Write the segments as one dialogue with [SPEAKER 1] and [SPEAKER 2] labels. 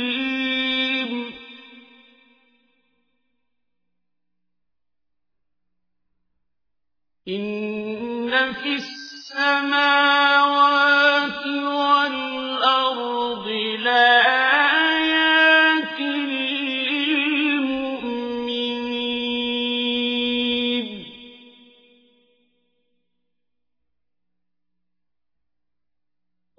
[SPEAKER 1] الحكيم إن في السماوات والأرض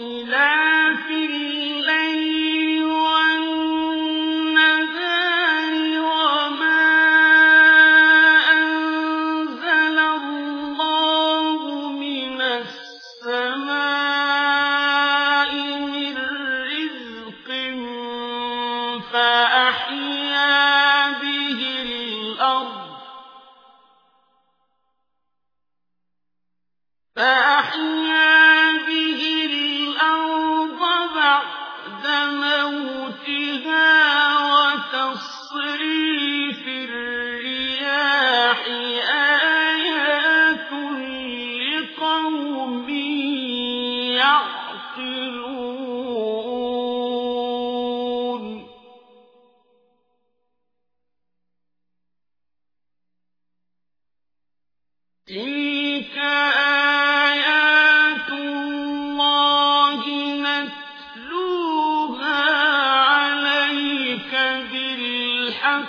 [SPEAKER 1] واختلاف الليل والنهار وما أنزل الله من السماء من رزق آيات الله نتلوها عليك بالحق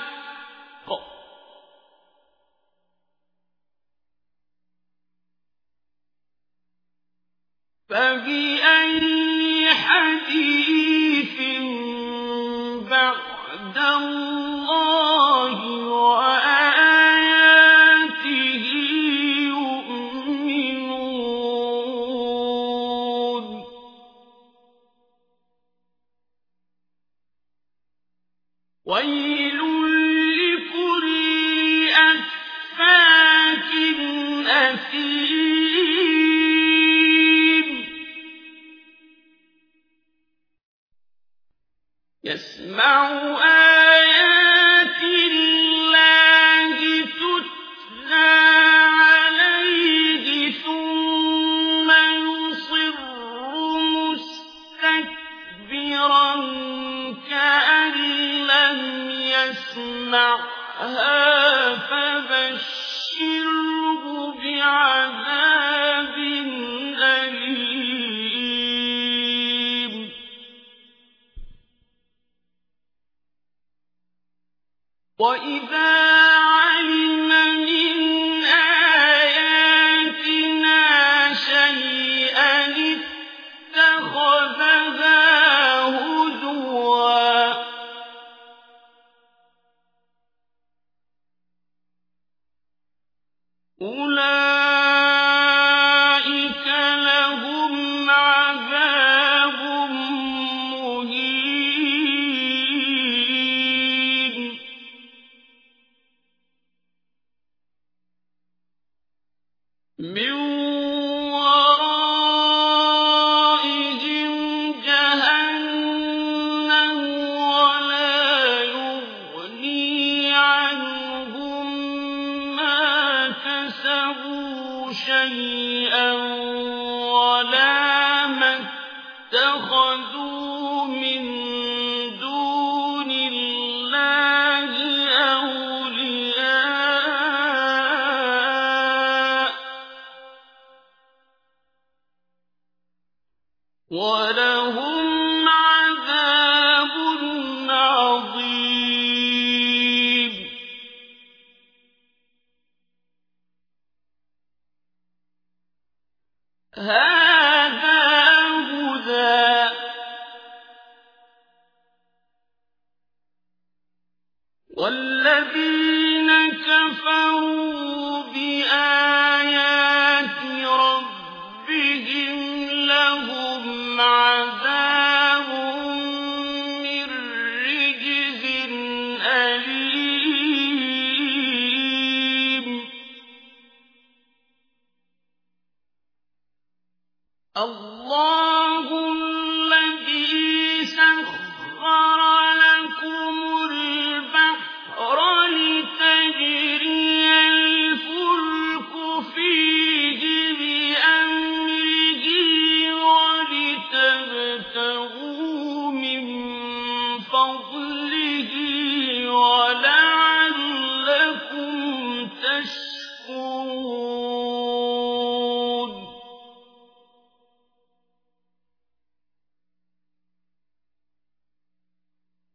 [SPEAKER 1] فبأي حديث ويل لكل أفاك أثيم يسمع آيات يسمعها فبشره بعذاب أليم. وإذا أولئك من دون الله أولياء ولهم عذاب عظيم. هذا الله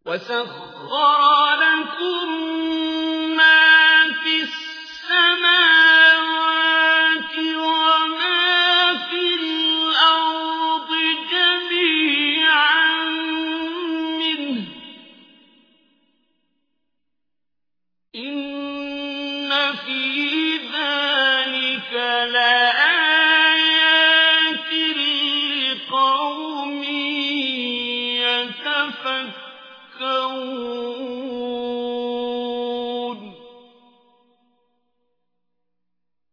[SPEAKER 1] وسخر لكم